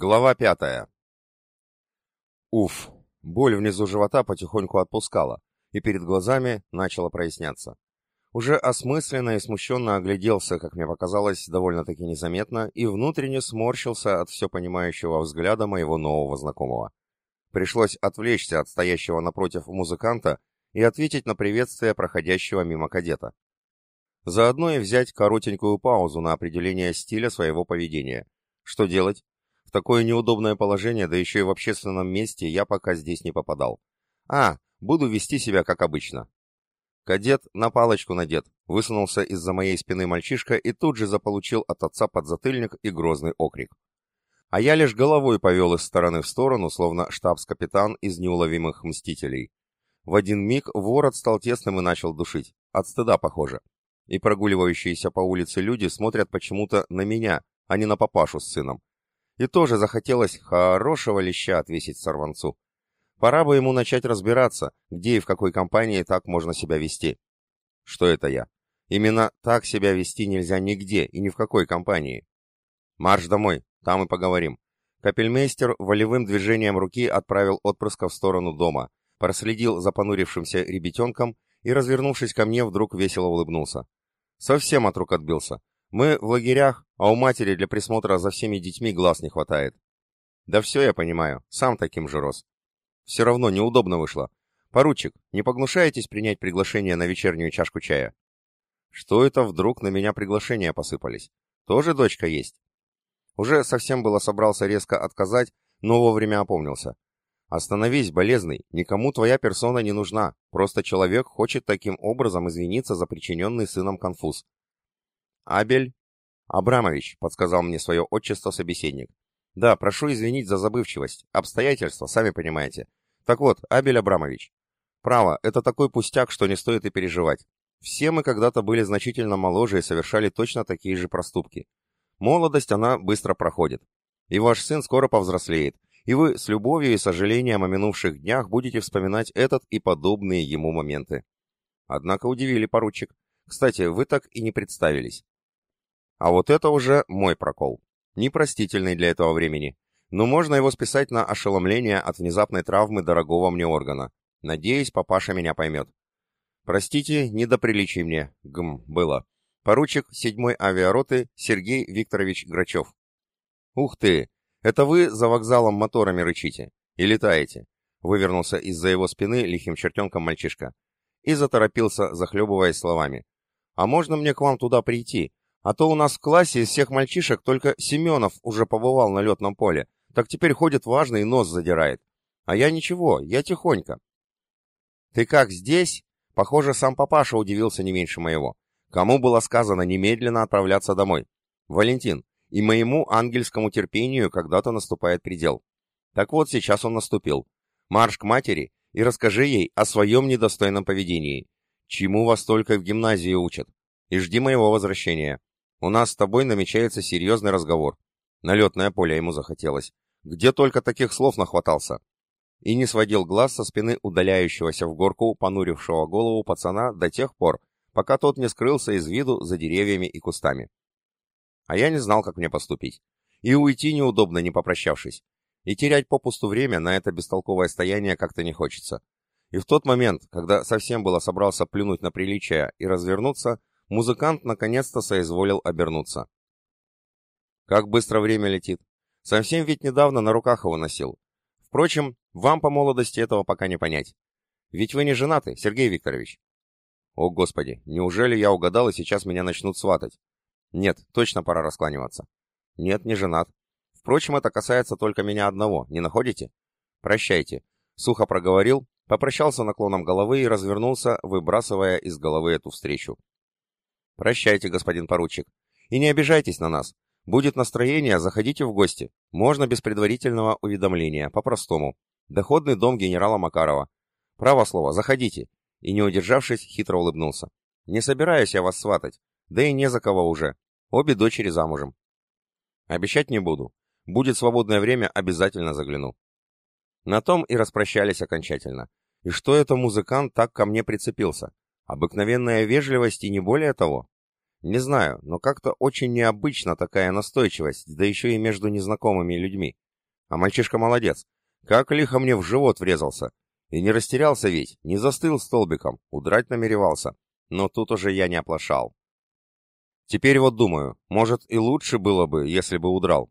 Глава пятая. Уф, боль внизу живота потихоньку отпускала, и перед глазами начало проясняться. Уже осмысленно и смущенно огляделся, как мне показалось, довольно-таки незаметно, и внутренне сморщился от все понимающего взгляда моего нового знакомого. Пришлось отвлечься от стоящего напротив музыканта и ответить на приветствие проходящего мимо кадета. Заодно и взять коротенькую паузу на определение стиля своего поведения. Что делать? В такое неудобное положение, да еще и в общественном месте, я пока здесь не попадал. А, буду вести себя как обычно. Кадет на палочку надет, высунулся из-за моей спины мальчишка и тут же заполучил от отца подзатыльник и грозный окрик. А я лишь головой повел из стороны в сторону, словно штабс-капитан из неуловимых мстителей. В один миг ворот стал тесным и начал душить. От стыда, похоже и прогуливающиеся по улице люди смотрят почему-то на меня, а не на папашу с сыном. И тоже захотелось хорошего леща отвесить сорванцу. Пора бы ему начать разбираться, где и в какой компании так можно себя вести. Что это я? Именно так себя вести нельзя нигде и ни в какой компании. Марш домой, там и поговорим. Капельмейстер волевым движением руки отправил отпрыска в сторону дома, проследил за понурившимся ребятенком и, развернувшись ко мне, вдруг весело улыбнулся. Совсем от рук отбился. Мы в лагерях, а у матери для присмотра за всеми детьми глаз не хватает. Да все я понимаю, сам таким же рос. Все равно неудобно вышло. Поручик, не погнушаетесь принять приглашение на вечернюю чашку чая? Что это вдруг на меня приглашения посыпались? Тоже дочка есть? Уже совсем было собрался резко отказать, но вовремя опомнился. Остановись, болезный, никому твоя персона не нужна, просто человек хочет таким образом извиниться за причиненный сыном конфуз. Абель Абрамович, подсказал мне свое отчество собеседник. Да, прошу извинить за забывчивость, обстоятельства, сами понимаете. Так вот, Абель Абрамович. Право, это такой пустяк, что не стоит и переживать. Все мы когда-то были значительно моложе и совершали точно такие же проступки. Молодость, она быстро проходит. И ваш сын скоро повзрослеет, и вы с любовью и сожалением о минувших днях будете вспоминать этот и подобные ему моменты. Однако удивили поручик. Кстати, вы так и не представились. А вот это уже мой прокол. Непростительный для этого времени. Но можно его списать на ошеломление от внезапной травмы дорогого мне органа. Надеюсь, папаша меня поймет. Простите, не до приличий мне, гм, было. Поручик 7-й авиароты Сергей Викторович Грачев. Ух ты, это вы за вокзалом моторами рычите и летаете. Вывернулся из-за его спины лихим чертенком мальчишка и заторопился, захлебываясь словами. «А можно мне к вам туда прийти? А то у нас в классе из всех мальчишек только Семенов уже побывал на летном поле, так теперь ходит важный и нос задирает. А я ничего, я тихонько». «Ты как, здесь?» Похоже, сам папаша удивился не меньше моего. Кому было сказано немедленно отправляться домой? «Валентин, и моему ангельскому терпению когда-то наступает предел. Так вот, сейчас он наступил. Марш к матери и расскажи ей о своем недостойном поведении. Чему вас только в гимназии учат. И жди моего возвращения. У нас с тобой намечается серьезный разговор. Налетное поле ему захотелось. Где только таких слов нахватался. И не сводил глаз со спины удаляющегося в горку, понурившего голову пацана до тех пор, пока тот не скрылся из виду за деревьями и кустами. А я не знал, как мне поступить. И уйти неудобно, не попрощавшись. И терять попусту время на это бестолковое стояние как-то не хочется. И в тот момент, когда совсем было собрался плюнуть на приличие и развернуться, музыкант наконец-то соизволил обернуться. Как быстро время летит. Совсем ведь недавно на руках его носил. Впрочем, вам по молодости этого пока не понять. Ведь вы не женаты, Сергей Викторович. О, Господи, неужели я угадал и сейчас меня начнут сватать? Нет, точно пора раскланиваться. Нет, не женат. Впрочем, это касается только меня одного, не находите? Прощайте. Сухо проговорил, попрощался наклоном головы и развернулся, выбрасывая из головы эту встречу. Прощайте, господин поручик. И не обижайтесь на нас. Будет настроение, заходите в гости. Можно без предварительного уведомления, по-простому. Доходный дом генерала Макарова. Право слово, заходите. И не удержавшись, хитро улыбнулся. Не собираюсь я вас сватать. Да и не за кого уже. Обе дочери замужем. Обещать не буду. Будет свободное время, обязательно загляну. На том и распрощались окончательно. И что это музыкант так ко мне прицепился? Обыкновенная вежливость и не более того? Не знаю, но как-то очень необычно такая настойчивость, да еще и между незнакомыми людьми. А мальчишка молодец. Как лихо мне в живот врезался. И не растерялся ведь, не застыл столбиком, удрать намеревался. Но тут уже я не оплошал. Теперь вот думаю, может и лучше было бы, если бы удрал.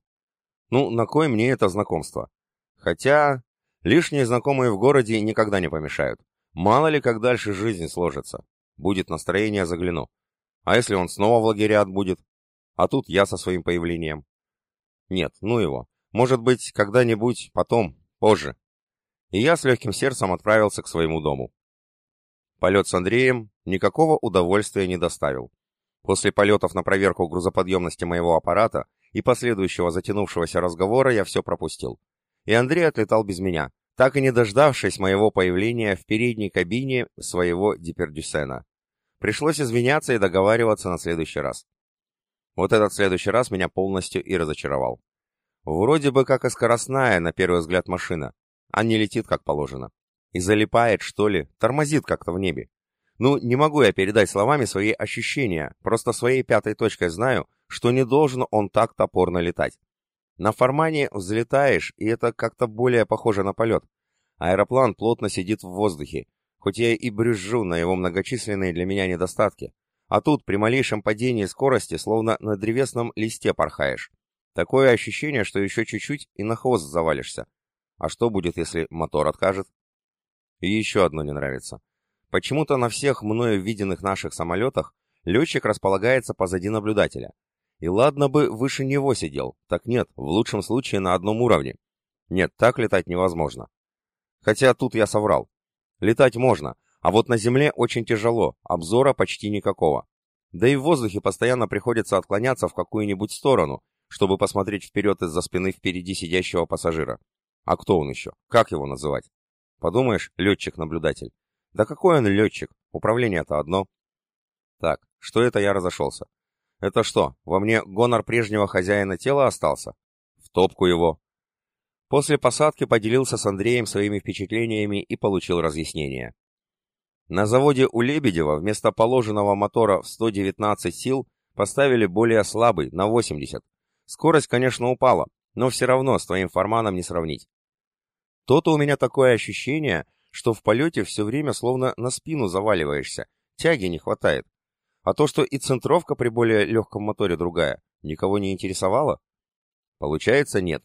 Ну, на кой мне это знакомство? Хотя, лишние знакомые в городе никогда не помешают. Мало ли, как дальше жизнь сложится. Будет настроение, загляну. А если он снова в лагере отбудет? А тут я со своим появлением. Нет, ну его. Может быть, когда-нибудь, потом, позже. И я с легким сердцем отправился к своему дому. Полет с Андреем никакого удовольствия не доставил. После полетов на проверку грузоподъемности моего аппарата и последующего затянувшегося разговора я все пропустил. И Андрей отлетал без меня, так и не дождавшись моего появления в передней кабине своего Дипердюсена. Пришлось извиняться и договариваться на следующий раз. Вот этот следующий раз меня полностью и разочаровал. Вроде бы как и скоростная, на первый взгляд, машина, а не летит как положено. И залипает, что ли, тормозит как-то в небе. Ну, не могу я передать словами свои ощущения, просто своей пятой точкой знаю, что не должен он так топорно летать. На формане взлетаешь, и это как-то более похоже на полет. Аэроплан плотно сидит в воздухе, хоть я и брюзжу на его многочисленные для меня недостатки. А тут при малейшем падении скорости словно на древесном листе порхаешь. Такое ощущение, что еще чуть-чуть и на хвост завалишься. А что будет, если мотор откажет? И еще одно не нравится. Почему-то на всех мною виденных наших самолетах летчик располагается позади наблюдателя. И ладно бы выше него сидел, так нет, в лучшем случае на одном уровне. Нет, так летать невозможно. Хотя тут я соврал. Летать можно, а вот на земле очень тяжело, обзора почти никакого. Да и в воздухе постоянно приходится отклоняться в какую-нибудь сторону, чтобы посмотреть вперед из-за спины впереди сидящего пассажира. А кто он еще? Как его называть? Подумаешь, летчик-наблюдатель. Да какой он летчик? Управление-то одно. Так, что это я разошелся? Это что, во мне гонор прежнего хозяина тела остался? В топку его. После посадки поделился с Андреем своими впечатлениями и получил разъяснение. На заводе у Лебедева вместо положенного мотора в 119 сил поставили более слабый, на 80. Скорость, конечно, упала, но все равно с твоим форманом не сравнить. То-то у меня такое ощущение, что в полете все время словно на спину заваливаешься, тяги не хватает. А то, что и центровка при более легком моторе другая, никого не интересовало? Получается, нет.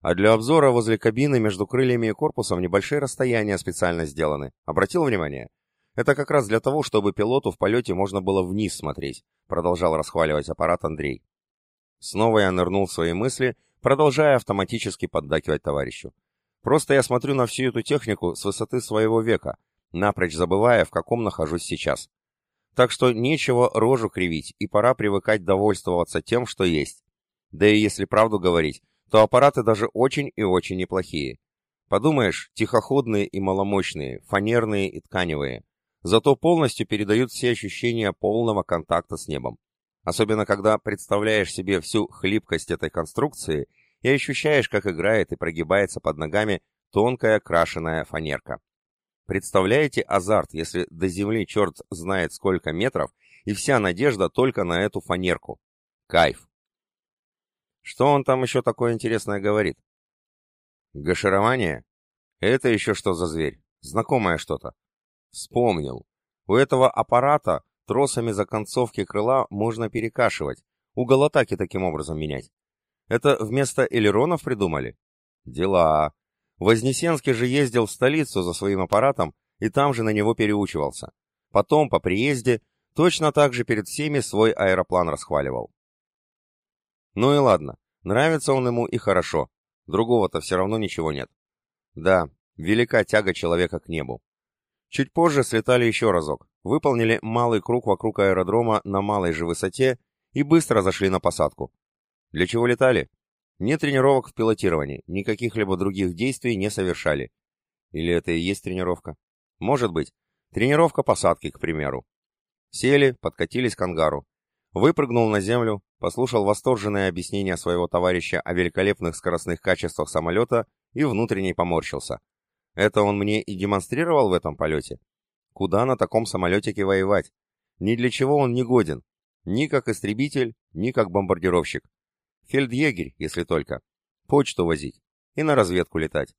А для обзора возле кабины между крыльями и корпусом небольшие расстояния специально сделаны. Обратил внимание? Это как раз для того, чтобы пилоту в полете можно было вниз смотреть, продолжал расхваливать аппарат Андрей. Снова я нырнул в свои мысли, продолжая автоматически поддакивать товарищу. Просто я смотрю на всю эту технику с высоты своего века, напрочь забывая, в каком нахожусь сейчас. Так что нечего рожу кривить, и пора привыкать довольствоваться тем, что есть. Да и если правду говорить, то аппараты даже очень и очень неплохие. Подумаешь, тихоходные и маломощные, фанерные и тканевые. Зато полностью передают все ощущения полного контакта с небом. Особенно, когда представляешь себе всю хлипкость этой конструкции и ощущаешь, как играет и прогибается под ногами тонкая крашеная фанерка. Представляете азарт, если до земли черт знает сколько метров, и вся надежда только на эту фанерку. Кайф. Что он там еще такое интересное говорит? Гаширование? Это еще что за зверь? Знакомое что-то. Вспомнил. У этого аппарата тросами за концовки крыла можно перекашивать, угол атаки таким образом менять. Это вместо элеронов придумали? Дела. Вознесенский же ездил в столицу за своим аппаратом и там же на него переучивался. Потом, по приезде, точно так же перед всеми свой аэроплан расхваливал. Ну и ладно, нравится он ему и хорошо. Другого-то все равно ничего нет. Да, велика тяга человека к небу. Чуть позже слетали еще разок, выполнили малый круг вокруг аэродрома на малой же высоте и быстро зашли на посадку. Для чего летали? Нет тренировок в пилотировании, никаких либо других действий не совершали. Или это и есть тренировка? Может быть. Тренировка посадки, к примеру. Сели, подкатились к ангару. Выпрыгнул на землю, послушал восторженное объяснение своего товарища о великолепных скоростных качествах самолета и внутренне поморщился. Это он мне и демонстрировал в этом полете? Куда на таком самолетике воевать? Ни для чего он не годен. Ни как истребитель, ни как бомбардировщик. Фельдъегерь, если только. Почту возить. и на разведку летать.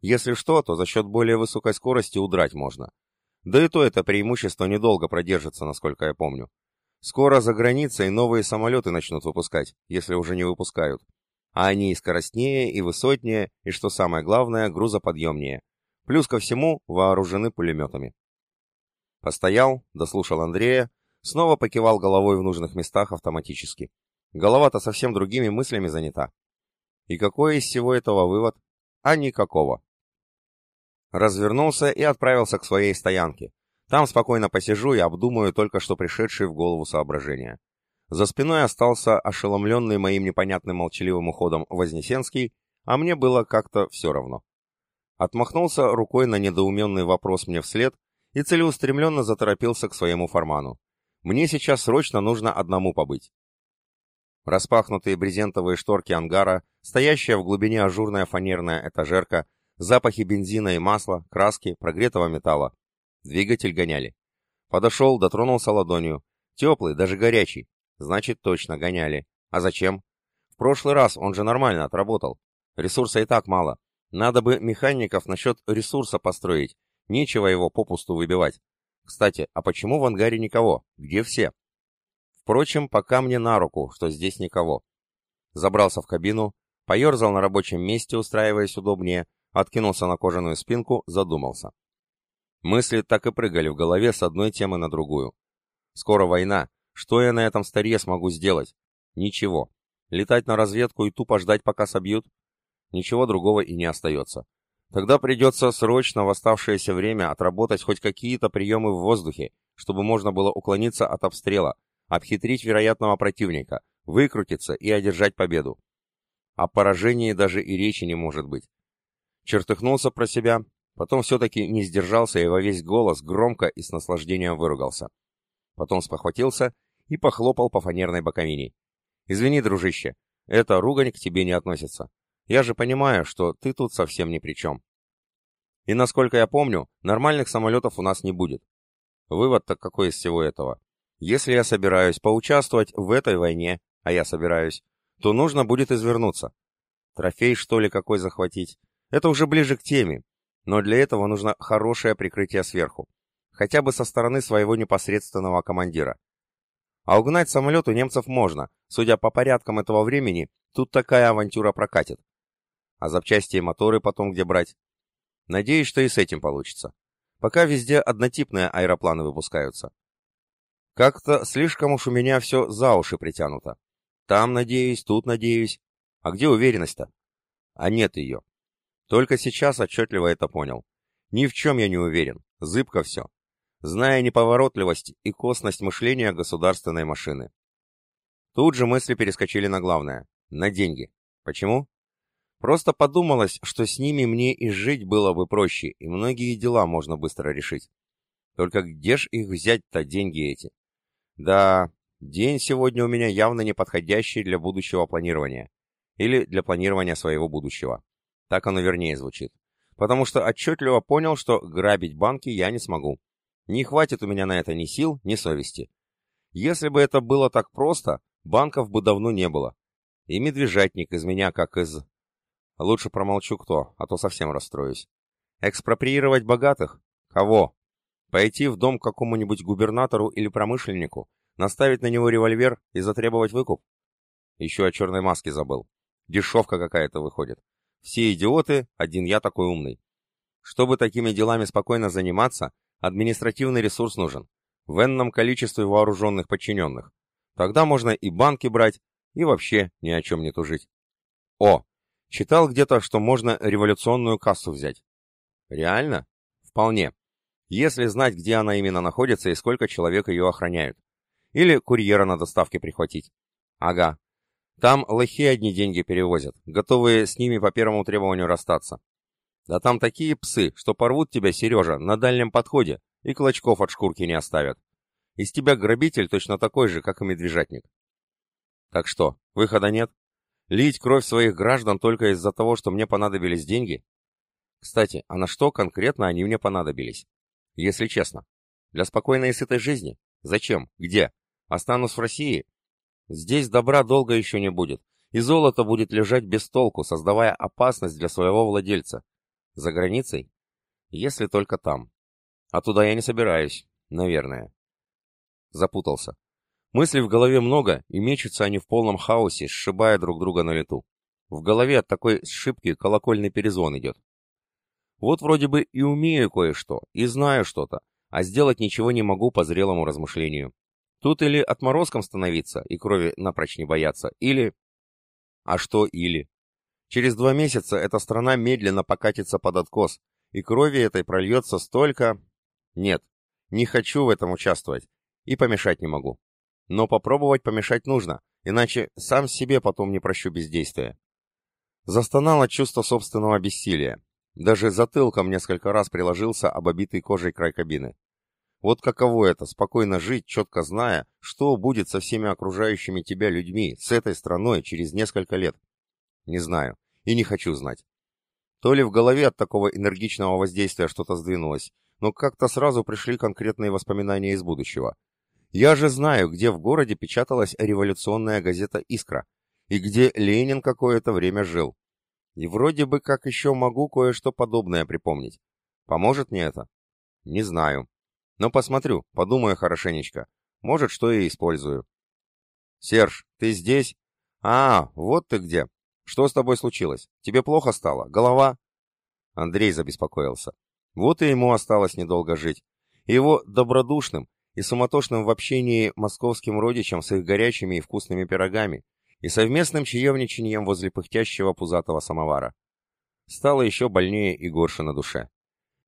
Если что, то за счет более высокой скорости удрать можно. Да и то это преимущество недолго продержится, насколько я помню. Скоро за границей новые самолеты начнут выпускать, если уже не выпускают. А они и скоростнее, и высотнее, и, что самое главное, грузоподъемнее. Плюс ко всему вооружены пулеметами. Постоял, дослушал Андрея, снова покивал головой в нужных местах автоматически. Голова-то совсем другими мыслями занята. И какой из всего этого вывод? А никакого. Развернулся и отправился к своей стоянке. Там спокойно посижу и обдумаю только что пришедшие в голову соображения. За спиной остался ошеломленный моим непонятным молчаливым уходом Вознесенский, а мне было как-то все равно. Отмахнулся рукой на недоуменный вопрос мне вслед и целеустремленно заторопился к своему фарману. Мне сейчас срочно нужно одному побыть. Распахнутые брезентовые шторки ангара, стоящая в глубине ажурная фанерная этажерка, запахи бензина и масла, краски, прогретого металла. Двигатель гоняли. Подошел, дотронулся ладонью. Теплый, даже горячий. Значит, точно гоняли. А зачем? В прошлый раз он же нормально отработал. Ресурса и так мало. Надо бы механиков насчет ресурса построить. Нечего его попусту выбивать. Кстати, а почему в ангаре никого? Где все? Впрочем, пока мне на руку, что здесь никого. Забрался в кабину, поерзал на рабочем месте, устраиваясь удобнее, откинулся на кожаную спинку, задумался. Мысли так и прыгали в голове с одной темы на другую. Скоро война. Что я на этом старье смогу сделать? Ничего. Летать на разведку и тупо ждать, пока собьют? Ничего другого и не остается. Тогда придется срочно в оставшееся время отработать хоть какие-то приемы в воздухе, чтобы можно было уклониться от обстрела, обхитрить вероятного противника, выкрутиться и одержать победу. О поражении даже и речи не может быть. Чертыхнулся про себя, потом все-таки не сдержался и во весь голос громко и с наслаждением выругался. Потом спохватился и похлопал по фанерной боковине. «Извини, дружище, эта ругань к тебе не относится. Я же понимаю, что ты тут совсем ни при чем. И насколько я помню, нормальных самолетов у нас не будет. Вывод-то какой из всего этого? Если я собираюсь поучаствовать в этой войне, а я собираюсь, то нужно будет извернуться. Трофей, что ли, какой захватить? Это уже ближе к теме, но для этого нужно хорошее прикрытие сверху, хотя бы со стороны своего непосредственного командира. А угнать самолет у немцев можно, судя по порядкам этого времени, тут такая авантюра прокатит. А запчасти и моторы потом где брать? Надеюсь, что и с этим получится. Пока везде однотипные аэропланы выпускаются. Как-то слишком уж у меня все за уши притянуто. Там надеюсь, тут надеюсь. А где уверенность-то? А нет ее. Только сейчас отчетливо это понял. Ни в чем я не уверен. Зыбко все. Зная неповоротливость и косность мышления государственной машины. Тут же мысли перескочили на главное. На деньги. Почему? Просто подумалось, что с ними мне и жить было бы проще, и многие дела можно быстро решить. Только где ж их взять-то, деньги эти? Да, день сегодня у меня явно не подходящий для будущего планирования. Или для планирования своего будущего. Так оно вернее звучит. Потому что отчетливо понял, что грабить банки я не смогу. Не хватит у меня на это ни сил, ни совести. Если бы это было так просто, банков бы давно не было. И медвежатник из меня как из... Лучше промолчу кто, а то совсем расстроюсь. Экспроприировать богатых? Кого? Пойти в дом какому-нибудь губернатору или промышленнику, наставить на него револьвер и затребовать выкуп? Еще о черной маске забыл. Дешевка какая-то выходит. Все идиоты, один я такой умный. Чтобы такими делами спокойно заниматься, административный ресурс нужен. В энном количестве вооруженных подчиненных. Тогда можно и банки брать, и вообще ни о чем не тужить. О, читал где-то, что можно революционную кассу взять. Реально? Вполне если знать, где она именно находится и сколько человек ее охраняют. Или курьера на доставке прихватить. Ага. Там лохи одни деньги перевозят, готовые с ними по первому требованию расстаться. Да там такие псы, что порвут тебя, Сережа, на дальнем подходе и клочков от шкурки не оставят. Из тебя грабитель точно такой же, как и медвежатник. Так что, выхода нет? Лить кровь своих граждан только из-за того, что мне понадобились деньги? Кстати, а на что конкретно они мне понадобились? Если честно. Для спокойной и сытой жизни? Зачем? Где? Останусь в России? Здесь добра долго еще не будет. и золото будет лежать без толку, создавая опасность для своего владельца. За границей? Если только там. А туда я не собираюсь, наверное. Запутался. Мыслей в голове много, и мечутся они в полном хаосе, сшибая друг друга на лету. В голове от такой сшибки колокольный перезвон идет. Вот вроде бы и умею кое-что, и знаю что-то, а сделать ничего не могу по зрелому размышлению. Тут или отморозком становиться и крови напрочь не бояться, или... А что или? Через два месяца эта страна медленно покатится под откос, и крови этой прольется столько... Нет, не хочу в этом участвовать, и помешать не могу. Но попробовать помешать нужно, иначе сам себе потом не прощу бездействия. Застонало чувство собственного бессилия. Даже затылком несколько раз приложился об обитый кожей край кабины. Вот каково это, спокойно жить, четко зная, что будет со всеми окружающими тебя людьми, с этой страной через несколько лет. Не знаю. И не хочу знать. То ли в голове от такого энергичного воздействия что-то сдвинулось, но как-то сразу пришли конкретные воспоминания из будущего. Я же знаю, где в городе печаталась революционная газета «Искра», и где Ленин какое-то время жил. И вроде бы как еще могу кое-что подобное припомнить. Поможет мне это? Не знаю. Но посмотрю, подумаю хорошенечко. Может, что и использую. Серж, ты здесь? А, вот ты где. Что с тобой случилось? Тебе плохо стало? Голова? Андрей забеспокоился. Вот и ему осталось недолго жить. Его добродушным и суматошным в общении московским родичам с их горячими и вкусными пирогами и совместным чаевничанием возле пыхтящего пузатого самовара. Стало еще больнее и горше на душе.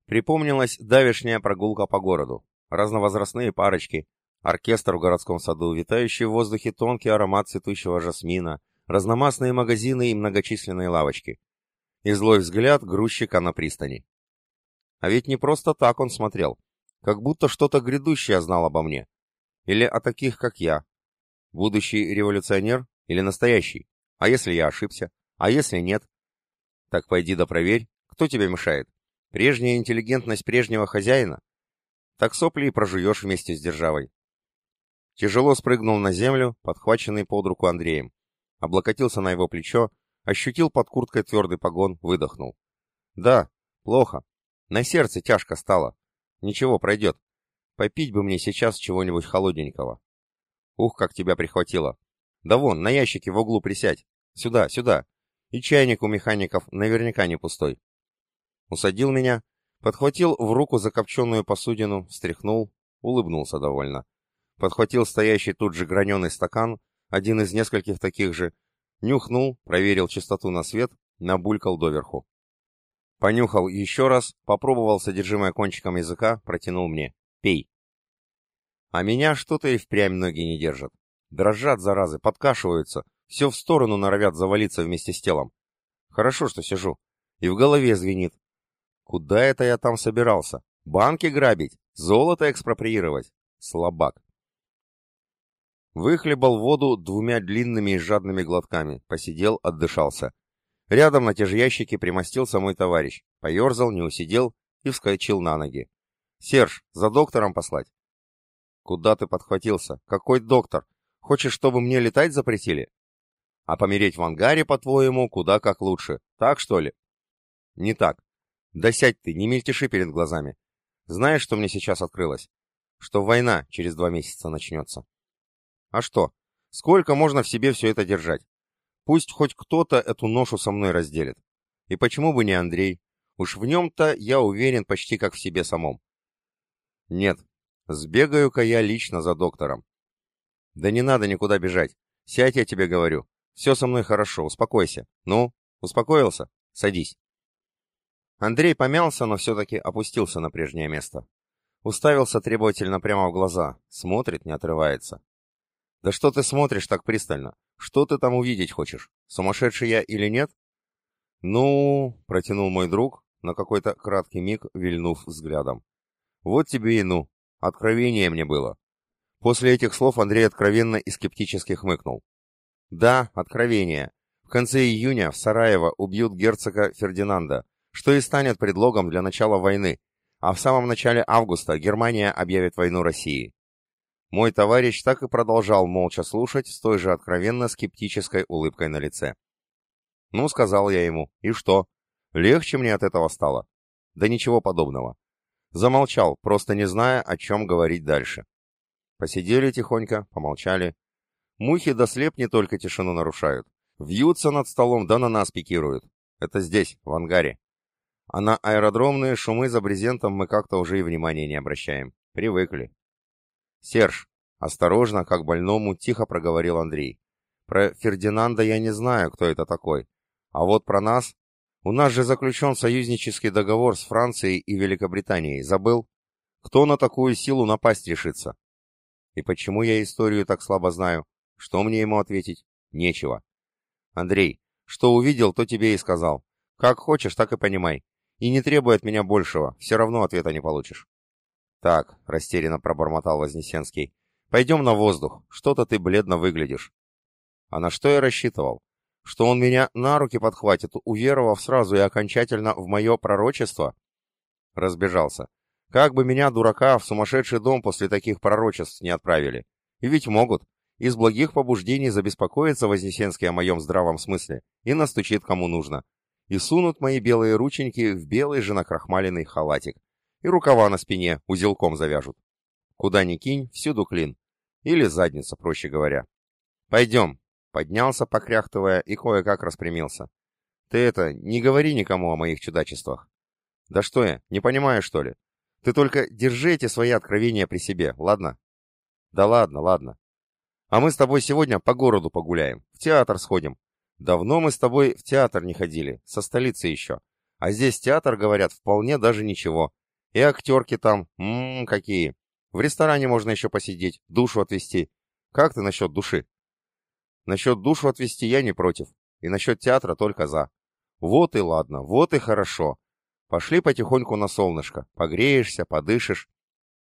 Припомнилась давешняя прогулка по городу, разновозрастные парочки, оркестр в городском саду, витающий в воздухе тонкий аромат цветущего жасмина, разномастные магазины и многочисленные лавочки. И злой взгляд грузчика на пристани. А ведь не просто так он смотрел, как будто что-то грядущее знал обо мне. Или о таких, как я. Будущий революционер или настоящий? А если я ошибся? А если нет? Так пойди да проверь, кто тебе мешает. Прежняя интеллигентность прежнего хозяина? Так сопли и прожуешь вместе с державой. Тяжело спрыгнул на землю, подхваченный под руку Андреем. Облокотился на его плечо, ощутил под курткой твердый погон, выдохнул. Да, плохо. На сердце тяжко стало. Ничего, пройдет. Попить бы мне сейчас чего-нибудь холодненького. Ух, как тебя прихватило. Да вон, на ящике в углу присядь. Сюда, сюда. И чайник у механиков наверняка не пустой. Усадил меня, подхватил в руку закопченную посудину, встряхнул, улыбнулся довольно. Подхватил стоящий тут же граненый стакан, один из нескольких таких же, нюхнул, проверил чистоту на свет, набулькал доверху. Понюхал еще раз, попробовал содержимое кончиком языка, протянул мне. «Пей». А меня что-то и впрямь ноги не держат. Дрожат, заразы, подкашиваются, все в сторону норовят завалиться вместе с телом. Хорошо, что сижу. И в голове звенит. Куда это я там собирался? Банки грабить? Золото экспроприировать? Слабак. Выхлебал воду двумя длинными и жадными глотками, посидел, отдышался. Рядом на те же ящики примостился мой товарищ, поерзал, не усидел и вскочил на ноги. «Серж, за доктором послать?» «Куда ты подхватился? Какой доктор? Хочешь, чтобы мне летать запретили?» «А помереть в ангаре, по-твоему, куда как лучше. Так, что ли?» «Не так. Да сядь ты, не мельтеши перед глазами. Знаешь, что мне сейчас открылось? Что война через два месяца начнется. А что? Сколько можно в себе все это держать? Пусть хоть кто-то эту ношу со мной разделит. И почему бы не Андрей? Уж в нем-то я уверен почти как в себе самом. Нет, сбегаю-ка я лично за доктором. Да не надо никуда бежать. Сядь, я тебе говорю. Все со мной хорошо, успокойся. Ну, успокоился? Садись. Андрей помялся, но все-таки опустился на прежнее место. Уставился требовательно прямо в глаза, смотрит, не отрывается. «Да что ты смотришь так пристально? Что ты там увидеть хочешь? Сумасшедший я или нет?» «Ну...» — протянул мой друг, на какой-то краткий миг вильнув взглядом. «Вот тебе и ну. Откровение мне было». После этих слов Андрей откровенно и скептически хмыкнул. «Да, откровение. В конце июня в Сараево убьют герцога Фердинанда, что и станет предлогом для начала войны, а в самом начале августа Германия объявит войну России. Мой товарищ так и продолжал молча слушать с той же откровенно скептической улыбкой на лице. «Ну, — сказал я ему, — и что? Легче мне от этого стало?» «Да ничего подобного». Замолчал, просто не зная, о чем говорить дальше. Посидели тихонько, помолчали. Мухи до слеп не только тишину нарушают. Вьются над столом, да на нас пикируют. Это здесь, в ангаре. А на аэродромные шумы за брезентом мы как-то уже и внимания не обращаем. Привыкли. Серж, осторожно, как больному, тихо проговорил Андрей. Про Фердинанда я не знаю, кто это такой. А вот про нас... У нас же заключен союзнический договор с Францией и Великобританией. Забыл? Кто на такую силу напасть решится? И почему я историю так слабо знаю? Что мне ему ответить? Нечего. Андрей, что увидел, то тебе и сказал. Как хочешь, так и понимай. И не требуй от меня большего, все равно ответа не получишь. Так, растерянно пробормотал Вознесенский. Пойдем на воздух, что-то ты бледно выглядишь. А на что я рассчитывал? Что он меня на руки подхватит, уверовав сразу и окончательно в мое пророчество? Разбежался. Как бы меня, дурака, в сумасшедший дом после таких пророчеств не отправили. И ведь могут. Из благих побуждений забеспокоится Вознесенский о моем здравом смысле и настучит кому нужно. И сунут мои белые рученьки в белый же накрахмаленный халатик. И рукава на спине узелком завяжут. Куда ни кинь, всюду клин. Или задница, проще говоря. Пойдем. Поднялся, покряхтывая, и кое-как распрямился. Ты это, не говори никому о моих чудачествах. Да что я, не понимаю, что ли? Ты только держи эти свои откровения при себе, ладно? Да ладно, ладно. А мы с тобой сегодня по городу погуляем, в театр сходим. Давно мы с тобой в театр не ходили, со столицы еще. А здесь театр, говорят, вполне даже ничего. И актерки там, ммм, какие. В ресторане можно еще посидеть, душу отвести. Как ты насчет души? Насчет душу отвести я не против. И насчет театра только за. Вот и ладно, вот и хорошо. Пошли потихоньку на солнышко. Погреешься, подышишь.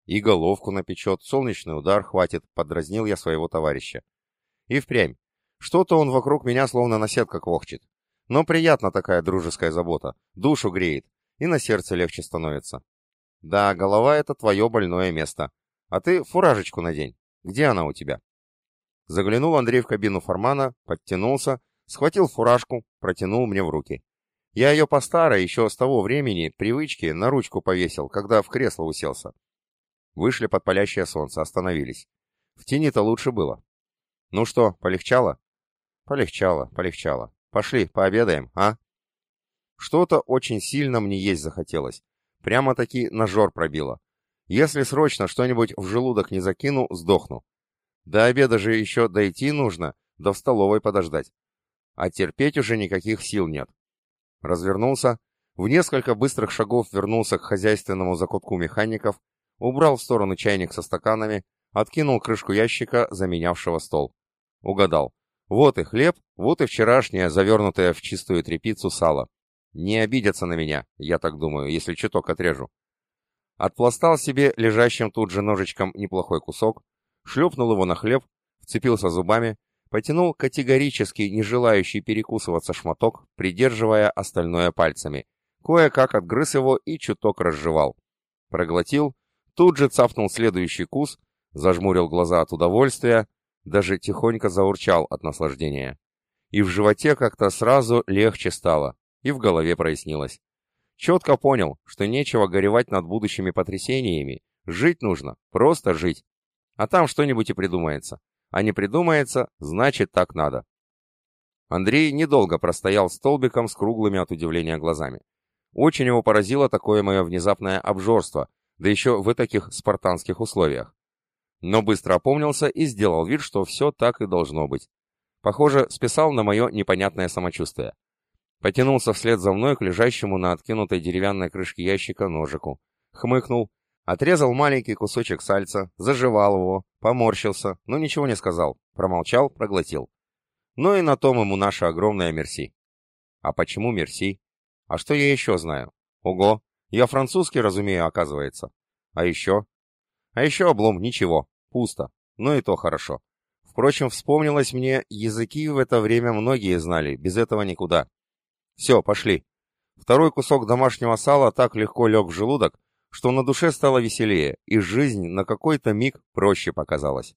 И головку напечет, солнечный удар хватит, подразнил я своего товарища. И впрямь. Что-то он вокруг меня словно на сетках вохчет. Но приятна такая дружеская забота. Душу греет. И на сердце легче становится. Да, голова — это твое больное место. А ты фуражечку надень. Где она у тебя? Заглянул Андрей в кабину Формана, подтянулся, схватил фуражку, протянул мне в руки. Я ее по старой, еще с того времени, привычки, на ручку повесил, когда в кресло уселся. Вышли под палящее солнце, остановились. В тени-то лучше было. Ну что, полегчало? Полегчало, полегчало. Пошли, пообедаем, а? Что-то очень сильно мне есть захотелось. Прямо-таки ножор пробило. Если срочно что-нибудь в желудок не закину, сдохну. До обеда же еще дойти нужно, в столовой подождать. А терпеть уже никаких сил нет. Развернулся, в несколько быстрых шагов вернулся к хозяйственному закутку механиков, убрал в сторону чайник со стаканами, откинул крышку ящика, заменявшего стол. Угадал. Вот и хлеб, вот и вчерашнее, завернутое в чистую тряпицу сало. Не обидятся на меня, я так думаю, если чуток отрежу. Отпластал себе лежащим тут же ножичком неплохой кусок, шлепнул его на хлеб, вцепился зубами, потянул категорически не желающий перекусываться шматок, придерживая остальное пальцами. Кое-как отгрыз его и чуток разжевал. Проглотил, Тут же цапнул следующий кус, зажмурил глаза от удовольствия, даже тихонько заурчал от наслаждения. И в животе как-то сразу легче стало, и в голове прояснилось. Четко понял, что нечего горевать над будущими потрясениями, жить нужно, просто жить. А там что-нибудь и придумается. А не придумается, значит так надо. Андрей недолго простоял столбиком с круглыми от удивления глазами. Очень его поразило такое мое внезапное обжорство, да еще в таких спартанских условиях. Но быстро опомнился и сделал вид, что все так и должно быть. Похоже, списал на мое непонятное самочувствие. Потянулся вслед за мной к лежащему на откинутой деревянной крышке ящика ножику. Хмыкнул, отрезал маленький кусочек сальца, заживал его, поморщился, но ничего не сказал, промолчал, проглотил. Ну и на том ему наша огромная мерси. А почему мерси? А что я еще знаю? Ого, я французский разумею, оказывается. А еще? А еще облом, ничего, пусто. Ну и то хорошо. Впрочем, вспомнилось мне, языки в это время многие знали, без этого никуда. Все, пошли. Второй кусок домашнего сала так легко лег в желудок, что на душе стало веселее, и жизнь на какой-то миг проще показалась.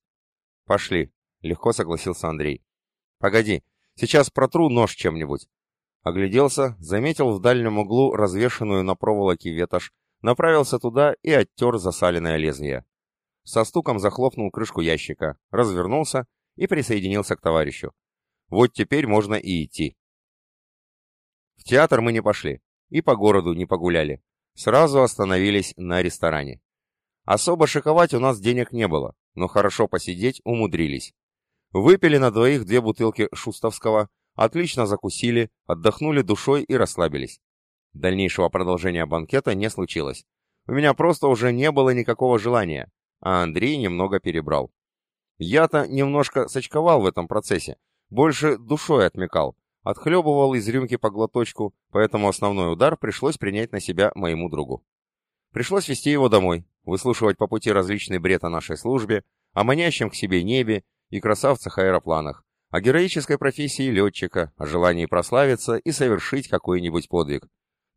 «Пошли», — легко согласился Андрей. «Погоди, сейчас протру нож чем-нибудь». Огляделся, заметил в дальнем углу развешенную на проволоке ветошь, направился туда и оттер засаленное лезвие. Со стуком захлопнул крышку ящика, развернулся и присоединился к товарищу. Вот теперь можно и идти. В театр мы не пошли и по городу не погуляли сразу остановились на ресторане. Особо шиковать у нас денег не было, но хорошо посидеть умудрились. Выпили на двоих две бутылки шустовского, отлично закусили, отдохнули душой и расслабились. Дальнейшего продолжения банкета не случилось. У меня просто уже не было никакого желания, а Андрей немного перебрал. Я-то немножко сочковал в этом процессе, больше душой отмекал, Отхлебывал из рюмки по глоточку, поэтому основной удар пришлось принять на себя моему другу. Пришлось вести его домой, выслушивать по пути различный бред о нашей службе, о манящем к себе небе и красавцах-аэропланах, о героической профессии летчика, о желании прославиться и совершить какой-нибудь подвиг.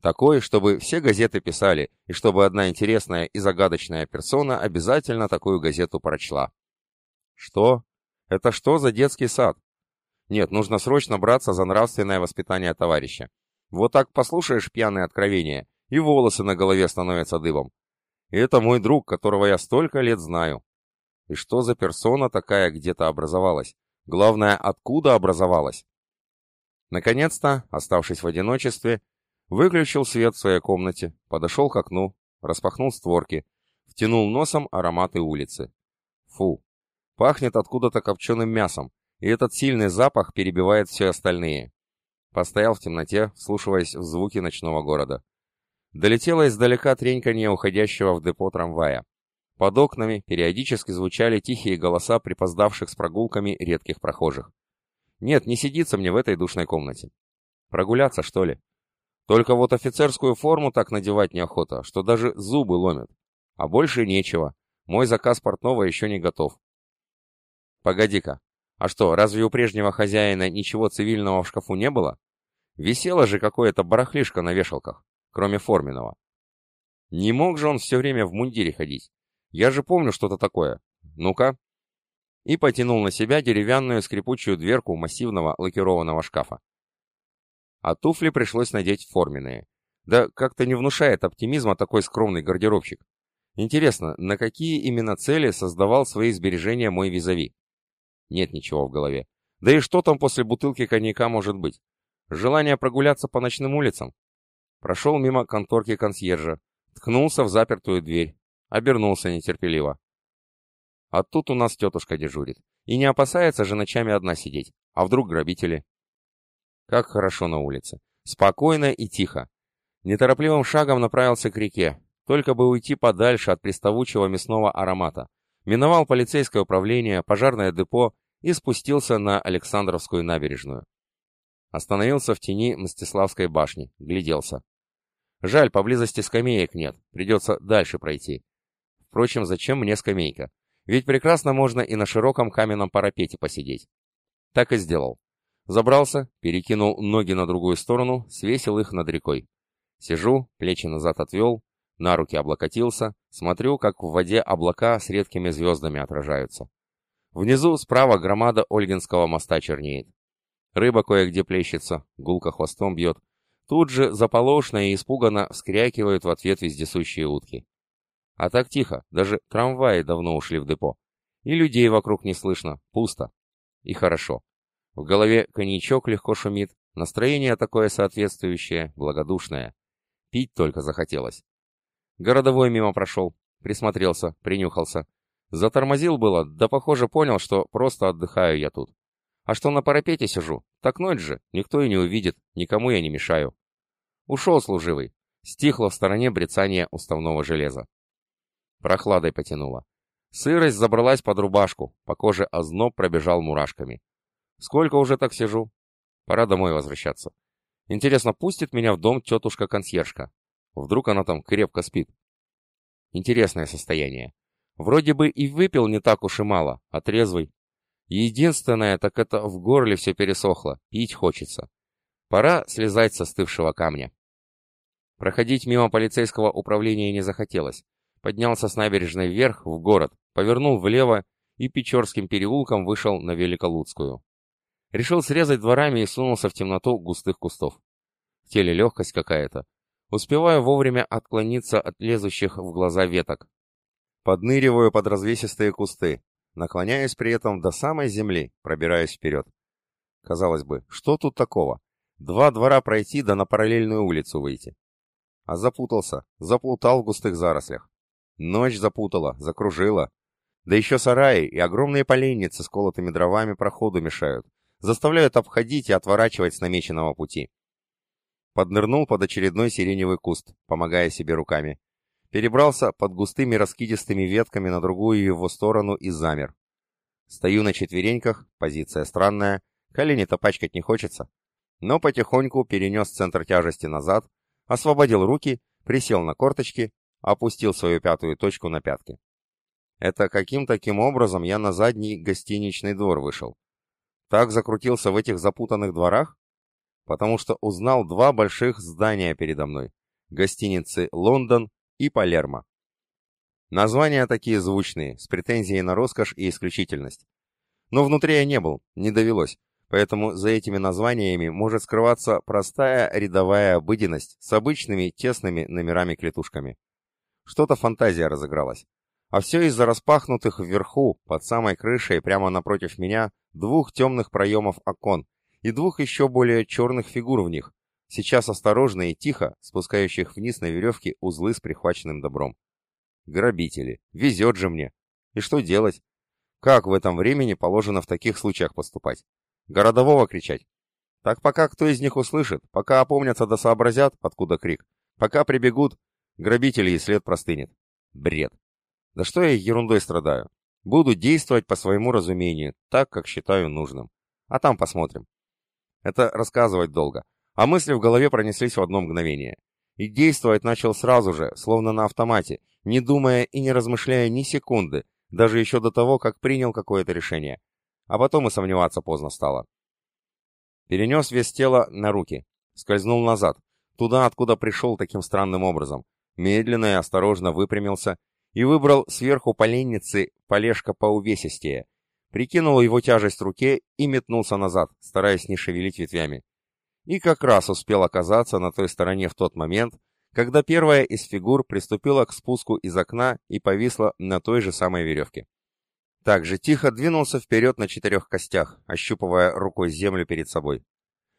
Такой, чтобы все газеты писали, и чтобы одна интересная и загадочная персона обязательно такую газету прочла. Что? Это что за детский сад? Нет, нужно срочно браться за нравственное воспитание товарища. Вот так послушаешь пьяные откровения, и волосы на голове становятся дыбом. И это мой друг, которого я столько лет знаю. И что за персона такая где-то образовалась? Главное, откуда образовалась? Наконец-то, оставшись в одиночестве, выключил свет в своей комнате, подошел к окну, распахнул створки, втянул носом ароматы улицы. Фу, пахнет откуда-то копченым мясом, и этот сильный запах перебивает все остальные. Постоял в темноте, вслушиваясь в звуки ночного города. Долетело издалека треньканье уходящего в депо трамвая. Под окнами периодически звучали тихие голоса припоздавших с прогулками редких прохожих. Нет, не сидится мне в этой душной комнате. Прогуляться, что ли? Только вот офицерскую форму так надевать неохота, что даже зубы ломят. А больше нечего. Мой заказ портного еще не готов. Погоди-ка, а что, разве у прежнего хозяина ничего цивильного в шкафу не было? Висело же какое-то барахлишко на вешалках, кроме форменного. Не мог же он все время в мундире ходить. Я же помню что-то такое. Ну-ка. И потянул на себя деревянную скрипучую дверку массивного лакированного шкафа. А туфли пришлось надеть форменные. Да как-то не внушает оптимизма такой скромный гардеробщик. Интересно, на какие именно цели создавал свои сбережения мой визави? Нет ничего в голове. Да и что там после бутылки коньяка может быть? Желание прогуляться по ночным улицам? Прошел мимо конторки консьержа, ткнулся в запертую дверь, обернулся нетерпеливо. А тут у нас тетушка дежурит. И не опасается же ночами одна сидеть. А вдруг грабители? Как хорошо на улице. Спокойно и тихо. Неторопливым шагом направился к реке, только бы уйти подальше от приставучего мясного аромата. Миновал полицейское управление, пожарное депо и спустился на Александровскую набережную. Остановился в тени Мстиславской башни, гляделся. Жаль, поблизости скамеек нет, придется дальше пройти. Впрочем, зачем мне скамейка? Ведь прекрасно можно и на широком каменном парапете посидеть. Так и сделал. Забрался, перекинул ноги на другую сторону, свесил их над рекой. Сижу, плечи назад отвел, на руки облокотился, смотрю, как в воде облака с редкими звездами отражаются. Внизу справа громада Ольгинского моста чернеет. Рыба кое-где плещется, гулко хвостом бьет. Тут же заполошно и испуганно вскрякивают в ответ вездесущие утки. А так тихо, даже трамваи давно ушли в депо. И людей вокруг не слышно, пусто. И хорошо. В голове коньячок легко шумит, настроение такое соответствующее, благодушное. Пить только захотелось. Городовой мимо прошел, присмотрелся, принюхался. Затормозил было, да похоже понял, что просто отдыхаю я тут. А что на парапете сижу, так ночь же, никто и не увидит, никому я не мешаю. Ушел служивый. Стихло в стороне брецание уставного железа. Прохладой потянуло. Сырость забралась под рубашку, по коже озноб пробежал мурашками. Сколько уже так сижу? Пора домой возвращаться. Интересно, пустит меня в дом тетушка-консьержка? Вдруг она там крепко спит? Интересное состояние. Вроде бы и выпил не так уж и мало, а трезвый. Единственное, так это в горле все пересохло, пить хочется. Пора слезать со стывшего камня. Проходить мимо полицейского управления не захотелось. Поднялся с набережной вверх, в город, повернул влево и Печорским переулком вышел на Великолуцкую. Решил срезать дворами и сунулся в темноту густых кустов. В теле легкость какая-то. Успеваю вовремя отклониться от лезущих в глаза веток. Подныриваю под развесистые кусты, наклоняясь при этом до самой земли, пробираясь вперед. Казалось бы, что тут такого? Два двора пройти да на параллельную улицу выйти. А запутался, заплутал в густых зарослях. Ночь запутала, закружила. Да еще сараи и огромные поленницы с колотыми дровами проходу мешают, заставляют обходить и отворачивать с намеченного пути. Поднырнул под очередной сиреневый куст, помогая себе руками. Перебрался под густыми раскидистыми ветками на другую его сторону и замер. Стою на четвереньках, позиция странная, колени-то пачкать не хочется. Но потихоньку перенес центр тяжести назад, освободил руки, присел на корточки, опустил свою пятую точку на пятки. Это каким таким образом я на задний гостиничный двор вышел? Так закрутился в этих запутанных дворах? Потому что узнал два больших здания передо мной. Гостиницы «Лондон» и «Палермо». Названия такие звучные, с претензией на роскошь и исключительность. Но внутри я не был, не довелось, Поэтому за этими названиями может скрываться простая рядовая обыденность с обычными тесными номерами-клетушками. Что-то фантазия разыгралась. А все из-за распахнутых вверху, под самой крышей, прямо напротив меня, двух темных проемов окон и двух еще более черных фигур в них, сейчас осторожно и тихо спускающих вниз на веревке узлы с прихваченным добром. Грабители. Везет же мне. И что делать? Как в этом времени положено в таких случаях поступать? Городового кричать. Так пока кто из них услышит, пока опомнятся да сообразят, откуда крик, пока прибегут, грабители и след простынет. Бред. Да что я ерундой страдаю? Буду действовать по своему разумению, так, как считаю нужным. А там посмотрим. Это рассказывать долго. А мысли в голове пронеслись в одно мгновение. И действовать начал сразу же, словно на автомате, не думая и не размышляя ни секунды, даже еще до того, как принял какое-то решение а потом и сомневаться поздно стало. Перенес вес тела на руки, скользнул назад, туда, откуда пришел таким странным образом, медленно и осторожно выпрямился и выбрал сверху поленницы полежка поувесистее, прикинул его тяжесть в руке и метнулся назад, стараясь не шевелить ветвями. И как раз успел оказаться на той стороне в тот момент, когда первая из фигур приступила к спуску из окна и повисла на той же самой веревке. Также тихо двинулся вперед на четырех костях, ощупывая рукой землю перед собой.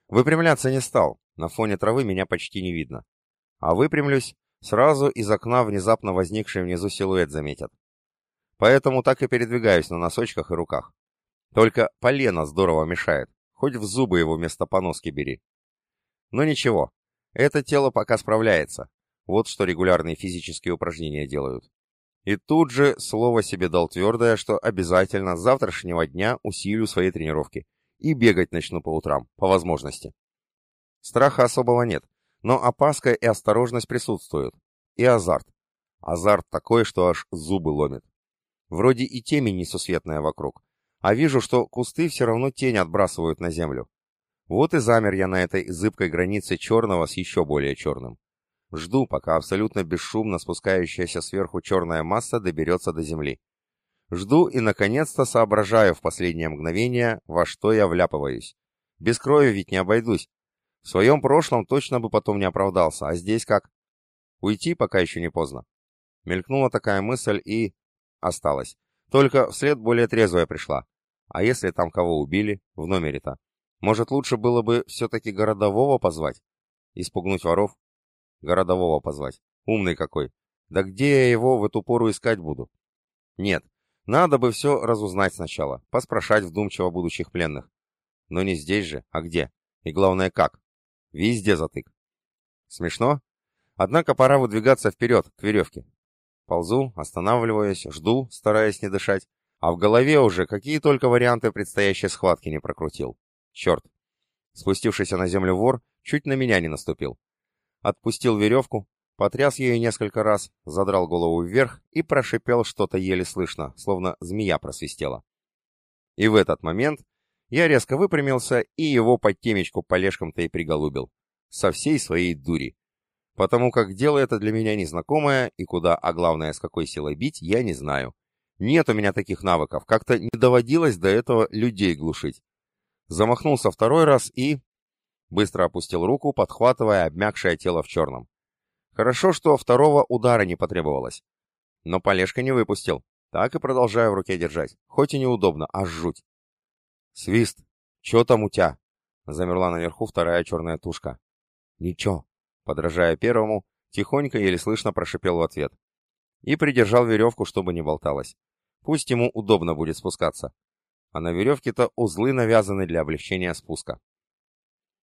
Выпрямляться не стал, на фоне травы меня почти не видно. А выпрямлюсь, сразу из окна внезапно возникший внизу силуэт заметят. Поэтому так и передвигаюсь на носочках и руках. Только полено здорово мешает, хоть в зубы его вместо поноски бери. Но ничего, это тело пока справляется. Вот что регулярные физические упражнения делают. И тут же слово себе дал твердое, что обязательно с завтрашнего дня усилю свои тренировки и бегать начну по утрам, по возможности. Страха особого нет, но опаска и осторожность присутствуют. И азарт. Азарт такой, что аж зубы ломит. Вроде и темень несусветная вокруг, а вижу, что кусты все равно тень отбрасывают на землю. Вот и замер я на этой зыбкой границе черного с еще более черным. Жду, пока абсолютно бесшумно спускающаяся сверху черная масса доберется до земли. Жду и, наконец-то, соображаю в последнее мгновение, во что я вляпываюсь. Без крови ведь не обойдусь. В своем прошлом точно бы потом не оправдался, а здесь как? Уйти пока еще не поздно. Мелькнула такая мысль и... осталась. Только вслед более трезвая пришла. А если там кого убили? В номере-то. Может, лучше было бы все-таки городового позвать? Испугнуть воров? Городового позвать. Умный какой. Да где я его в эту пору искать буду? Нет, надо бы все разузнать сначала, поспрашать вдумчиво будущих пленных. Но не здесь же, а где? И главное, как? Везде затык. Смешно? Однако пора выдвигаться вперед, к веревке. Ползу, останавливаясь, жду, стараясь не дышать, а в голове уже какие только варианты предстоящей схватки не прокрутил. Черт! Спустившийся на землю вор чуть на меня не наступил отпустил веревку, потряс ее несколько раз, задрал голову вверх и прошипел что-то еле слышно, словно змея просвистела. И в этот момент я резко выпрямился и его под темечку полежком-то и приголубил. Со всей своей дури. потому как дело это для меня незнакомое, и куда, а главное, с какой силой бить, я не знаю. Нет у меня таких навыков, как-то не доводилось до этого людей глушить. Замахнулся второй раз и... Быстро опустил руку, подхватывая обмякшее тело в черном. Хорошо, что второго удара не потребовалось. Но Полешка не выпустил. Так и продолжаю в руке держать. Хоть и неудобно, аж жуть. Свист. Чё там у тебя? Замерла наверху вторая черная тушка. Ничего. Подражая первому, тихонько, еле слышно прошипел в ответ. И придержал веревку, чтобы не болталась. Пусть ему удобно будет спускаться. А на веревке-то узлы навязаны для облегчения спуска.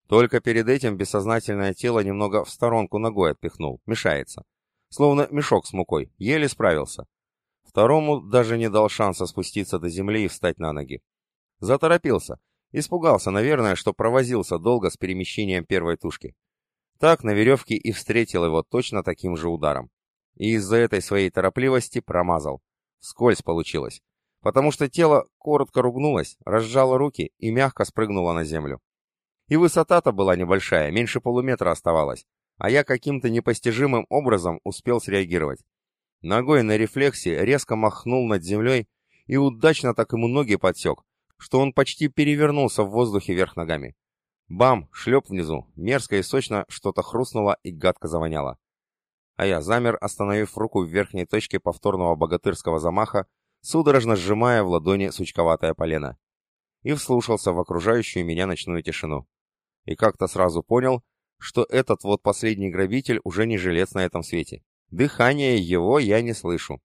Только перед этим бессознательное тело немного в сторонку ногой отпихнул, мешается. Словно мешок с мукой, еле справился. Второму даже не дал шанса спуститься до земли и встать на ноги. Заторопился. Испугался, наверное, что провозился долго с перемещением первой тушки. Так на веревке и встретил его точно таким же ударом. И из-за этой своей торопливости промазал. Скользь получилось. Потому что тело коротко ругнулось, разжало руки и мягко спрыгнуло на землю. И высота-то была небольшая, меньше полуметра оставалось, а я каким-то непостижимым образом успел среагировать. Ногой на рефлексе резко махнул над землей и удачно так ему ноги подсек, что он почти перевернулся в воздухе вверх ногами. Бам! Шлеп внизу. Мерзко и сочно что-то хрустнуло и гадко завоняло. А я замер, остановив руку в верхней точке повторного богатырского замаха, судорожно сжимая в ладони сучковатое полено. И вслушался в окружающую меня ночную тишину. И как-то сразу понял, что этот вот последний грабитель уже не жилец на этом свете. Дыхание его я не слышу.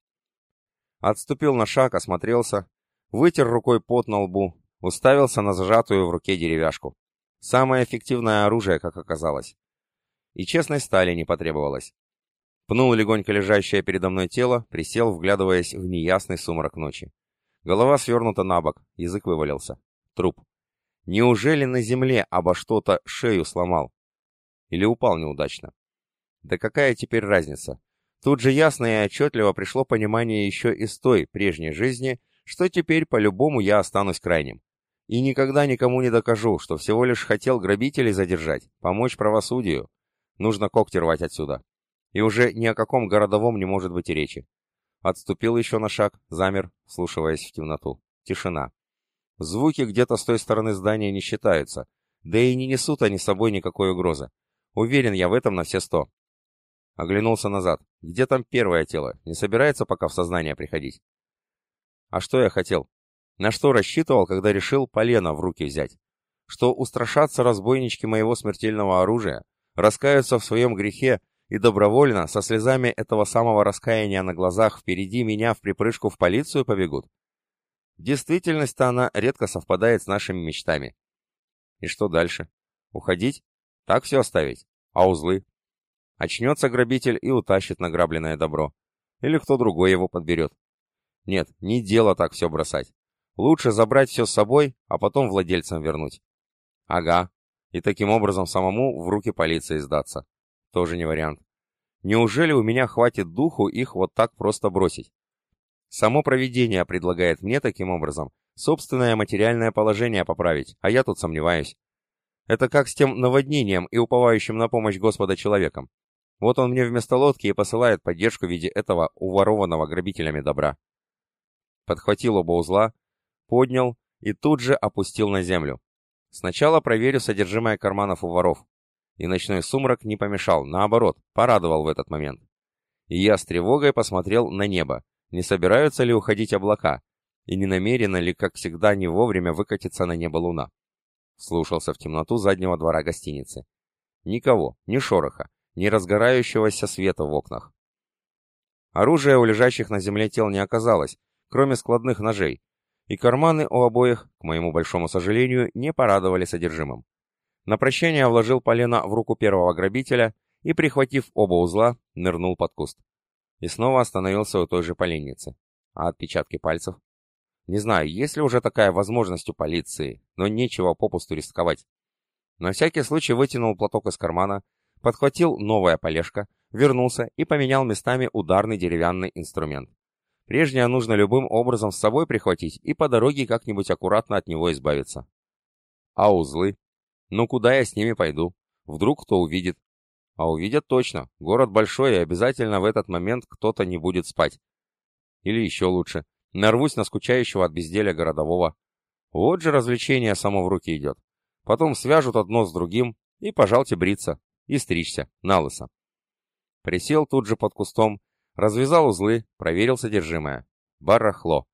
Отступил на шаг, осмотрелся, вытер рукой пот на лбу, уставился на зажатую в руке деревяшку. Самое эффективное оружие, как оказалось. И честной стали не потребовалось. Пнул легонько лежащее передо мной тело, присел, вглядываясь в неясный сумрак ночи. Голова свернута на бок, язык вывалился. Труп. Неужели на земле обо что-то шею сломал? Или упал неудачно? Да какая теперь разница? Тут же ясно и отчетливо пришло понимание еще из той прежней жизни, что теперь по-любому я останусь крайним. И никогда никому не докажу, что всего лишь хотел грабителей задержать, помочь правосудию. Нужно когти рвать отсюда. И уже ни о каком городовом не может быть и речи. Отступил еще на шаг, замер, вслушиваясь в темноту. Тишина. Звуки где-то с той стороны здания не считаются, да и не несут они с собой никакой угрозы. Уверен я в этом на все сто. Оглянулся назад. Где там первое тело? Не собирается пока в сознание приходить? А что я хотел? На что рассчитывал, когда решил полено в руки взять? Что устрашатся разбойнички моего смертельного оружия, раскаются в своем грехе и добровольно, со слезами этого самого раскаяния на глазах, впереди меня в припрыжку в полицию побегут? Действительность-то она редко совпадает с нашими мечтами. И что дальше? Уходить? Так все оставить? А узлы? Очнется грабитель и утащит награбленное добро. Или кто другой его подберет. Нет, не дело так все бросать. Лучше забрать все с собой, а потом владельцам вернуть. Ага. И таким образом самому в руки полиции сдаться. Тоже не вариант. Неужели у меня хватит духу их вот так просто бросить? Само провидение предлагает мне таким образом собственное материальное положение поправить, а я тут сомневаюсь. Это как с тем наводнением и уповающим на помощь Господа человеком. Вот он мне вместо лодки и посылает поддержку в виде этого уворованного грабителями добра. Подхватил оба узла, поднял и тут же опустил на землю. Сначала проверю содержимое карманов у воров. И ночной сумрак не помешал, наоборот, порадовал в этот момент. И я с тревогой посмотрел на небо, не собираются ли уходить облака, и не намерена ли, как всегда, не вовремя выкатиться на небо луна. Слушался в темноту заднего двора гостиницы. Никого, ни шороха, ни разгорающегося света в окнах. Оружия у лежащих на земле тел не оказалось, кроме складных ножей, и карманы у обоих, к моему большому сожалению, не порадовали содержимым. На прощание вложил полено в руку первого грабителя и, прихватив оба узла, нырнул под куст. И снова остановился у той же поленницы. А отпечатки пальцев? Не знаю, есть ли уже такая возможность у полиции, но нечего попусту рисковать. На всякий случай вытянул платок из кармана, подхватил новая полежка, вернулся и поменял местами ударный деревянный инструмент. Прежнее нужно любым образом с собой прихватить и по дороге как-нибудь аккуратно от него избавиться. А узлы? Ну куда я с ними пойду? Вдруг кто увидит? А увидят точно. Город большой, и обязательно в этот момент кто-то не будет спать. Или еще лучше. Нарвусь на скучающего от безделия городового. Вот же развлечение само в руки идет. Потом свяжут одно с другим, и пожалуйте бриться, и стричься, на лысо. Присел тут же под кустом, развязал узлы, проверил содержимое. Барахло.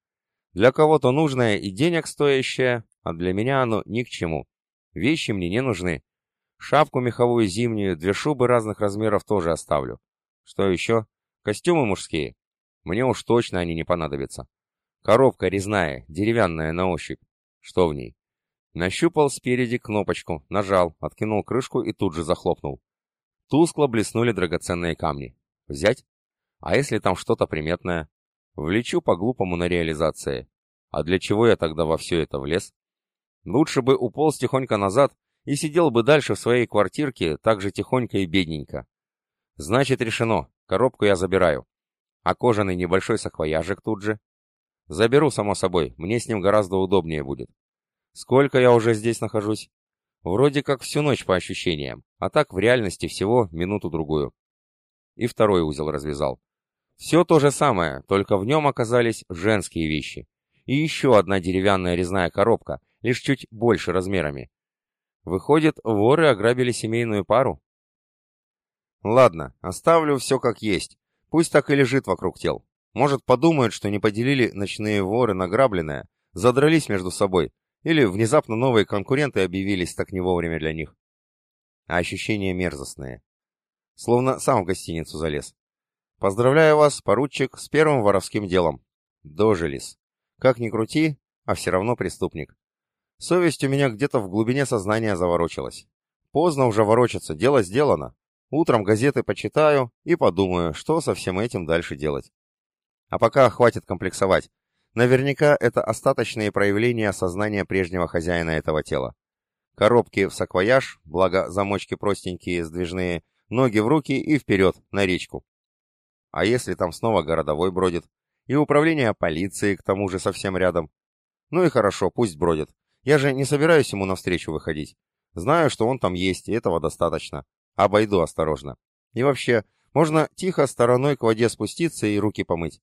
Для кого-то нужное и денег стоящее, а для меня оно ни к чему. Вещи мне не нужны. Шапку меховую зимнюю, две шубы разных размеров тоже оставлю. Что еще? Костюмы мужские. Мне уж точно они не понадобятся. Коробка резная, деревянная на ощупь. Что в ней? Нащупал спереди кнопочку, нажал, откинул крышку и тут же захлопнул. Тускло блеснули драгоценные камни. Взять? А если там что-то приметное? Влечу по-глупому на реализации. А для чего я тогда во все это влез? Лучше бы уполз тихонько назад и сидел бы дальше в своей квартирке, так же тихонько и бедненько. Значит, решено. Коробку я забираю. А кожаный небольшой саквояжик тут же? Заберу, само собой, мне с ним гораздо удобнее будет. Сколько я уже здесь нахожусь? Вроде как всю ночь по ощущениям, а так в реальности всего минуту-другую. И второй узел развязал. Все то же самое, только в нем оказались женские вещи. И еще одна деревянная резная коробка, лишь чуть больше размерами. Выходит, воры ограбили семейную пару? Ладно, оставлю все как есть. Пусть так и лежит вокруг тел. Может, подумают, что не поделили ночные воры награбленное, задрались между собой, или внезапно новые конкуренты объявились так не вовремя для них. А ощущения мерзостные. Словно сам в гостиницу залез. Поздравляю вас, поручик, с первым воровским делом. Дожились. Как ни крути, а все равно преступник. Совесть у меня где-то в глубине сознания заворочилась. Поздно уже ворочаться, дело сделано. Утром газеты почитаю и подумаю, что со всем этим дальше делать. А пока хватит комплексовать. Наверняка это остаточные проявления сознания прежнего хозяина этого тела. Коробки в саквояж, благо замочки простенькие, сдвижные, ноги в руки и вперед, на речку. А если там снова городовой бродит? И управление полиции, к тому же, совсем рядом. Ну и хорошо, пусть бродит. Я же не собираюсь ему навстречу выходить. Знаю, что он там есть, и этого достаточно. Обойду осторожно. И вообще, можно тихо стороной к воде спуститься и руки помыть.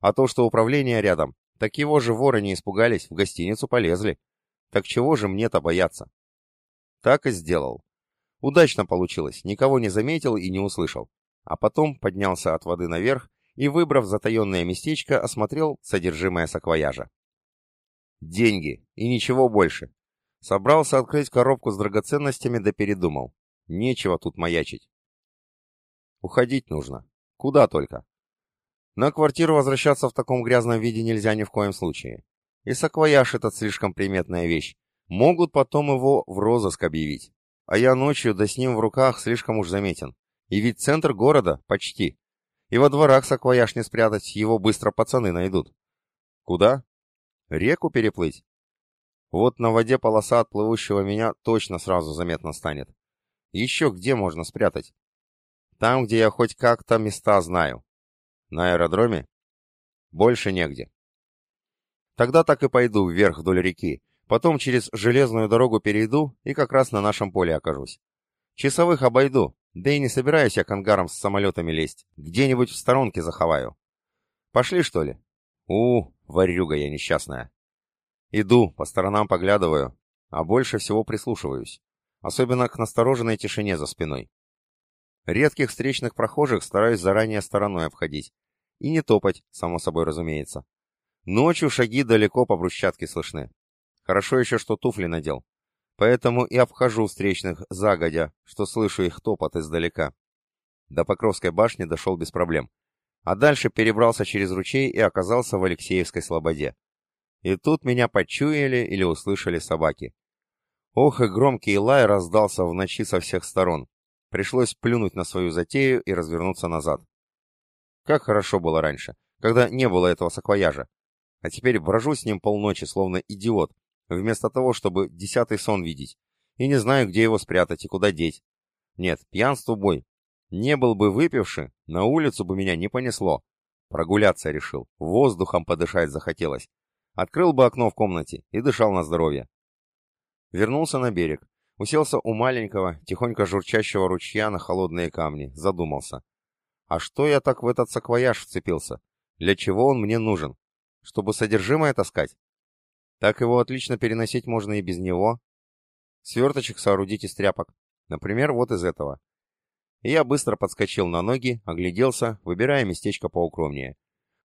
А то, что управление рядом, так его же воры не испугались, в гостиницу полезли. Так чего же мне-то бояться? Так и сделал. Удачно получилось, никого не заметил и не услышал. А потом поднялся от воды наверх и, выбрав затаенное местечко, осмотрел содержимое саквояжа. Деньги. И ничего больше. Собрался открыть коробку с драгоценностями, да передумал. Нечего тут маячить. Уходить нужно. Куда только. На квартиру возвращаться в таком грязном виде нельзя ни в коем случае. И саквояж этот слишком приметная вещь. Могут потом его в розыск объявить. А я ночью да с ним в руках слишком уж заметен. И ведь центр города почти. И во дворах саквояж не спрятать, его быстро пацаны найдут. Куда? Реку переплыть? Вот на воде полоса от плывущего меня точно сразу заметно станет. Еще где можно спрятать? Там, где я хоть как-то места знаю. На аэродроме? Больше негде. Тогда так и пойду вверх вдоль реки, потом через железную дорогу перейду и как раз на нашем поле окажусь. Часовых обойду, да и не собираюсь я к ангарам с самолетами лезть, где-нибудь в сторонке заховаю. Пошли, что ли? У, Варюга я несчастная. Иду, по сторонам поглядываю, а больше всего прислушиваюсь. Особенно к настороженной тишине за спиной. Редких встречных прохожих стараюсь заранее стороной обходить. И не топать, само собой разумеется. Ночью шаги далеко по брусчатке слышны. Хорошо еще, что туфли надел. Поэтому и обхожу встречных загодя, что слышу их топот издалека. До Покровской башни дошел без проблем а дальше перебрался через ручей и оказался в Алексеевской слободе. И тут меня почуяли или услышали собаки. Ох, и громкий лай раздался в ночи со всех сторон. Пришлось плюнуть на свою затею и развернуться назад. Как хорошо было раньше, когда не было этого саквояжа. А теперь брожу с ним полночи, словно идиот, вместо того, чтобы десятый сон видеть. И не знаю, где его спрятать и куда деть. Нет, пьянству бой. Не был бы выпивший, на улицу бы меня не понесло. Прогуляться решил, воздухом подышать захотелось. Открыл бы окно в комнате и дышал на здоровье. Вернулся на берег. Уселся у маленького, тихонько журчащего ручья на холодные камни, задумался. А что я так в этот саквояж вцепился? Для чего он мне нужен? Чтобы содержимое таскать? Так его отлично переносить можно и без него. Сверточек соорудить из тряпок. Например, вот из этого. Я быстро подскочил на ноги, огляделся, выбирая местечко поукромнее.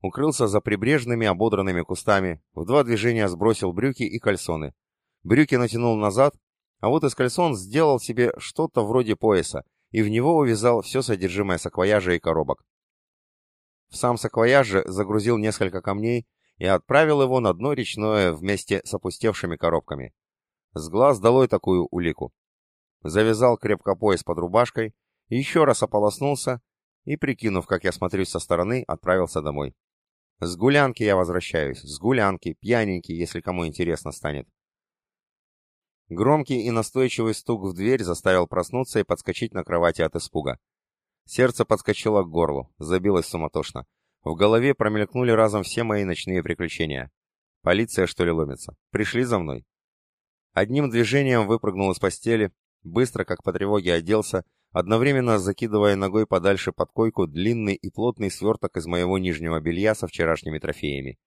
Укрылся за прибрежными ободранными кустами, в два движения сбросил брюки и кальсоны. Брюки натянул назад, а вот из кальсон сделал себе что-то вроде пояса и в него увязал все содержимое саквояжа и коробок. В сам саквояж же загрузил несколько камней и отправил его на дно речное вместе с опустевшими коробками. С глаз долой такую улику. Завязал крепко пояс под рубашкой, еще раз ополоснулся и, прикинув, как я смотрюсь со стороны, отправился домой. С гулянки я возвращаюсь, с гулянки, пьяненький, если кому интересно станет. Громкий и настойчивый стук в дверь заставил проснуться и подскочить на кровати от испуга. Сердце подскочило к горлу, забилось суматошно. В голове промелькнули разом все мои ночные приключения. Полиция, что ли, ломится? Пришли за мной. Одним движением выпрыгнул из постели, быстро, как по тревоге, оделся, одновременно закидывая ногой подальше под койку длинный и плотный сверток из моего нижнего белья со вчерашними трофеями.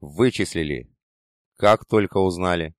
Вычислили. Как только узнали.